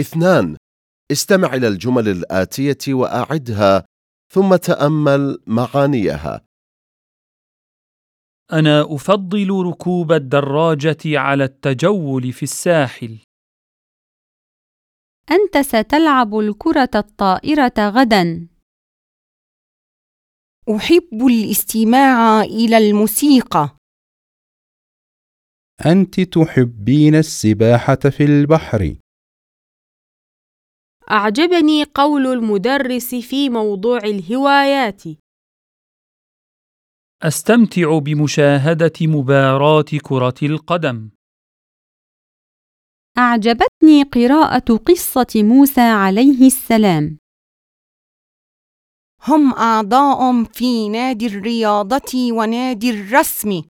اثنان استمع إلى الجمل الآتية وأعدها ثم تأمل معانيها أنا أفضل ركوب الدراجة على التجول في الساحل. أنت ستلعب الكرة الطائرة غداً. أحب الاستماع إلى الموسيقى. أنت تحبين السباحة في البحر. أعجبني قول المدرس في موضوع الهوايات. أستمتع بمشاهدة مباراة كرة القدم. أعجبتني قراءة قصة موسى عليه السلام. هم أعضاء في نادي الرياضة ونادي الرسم.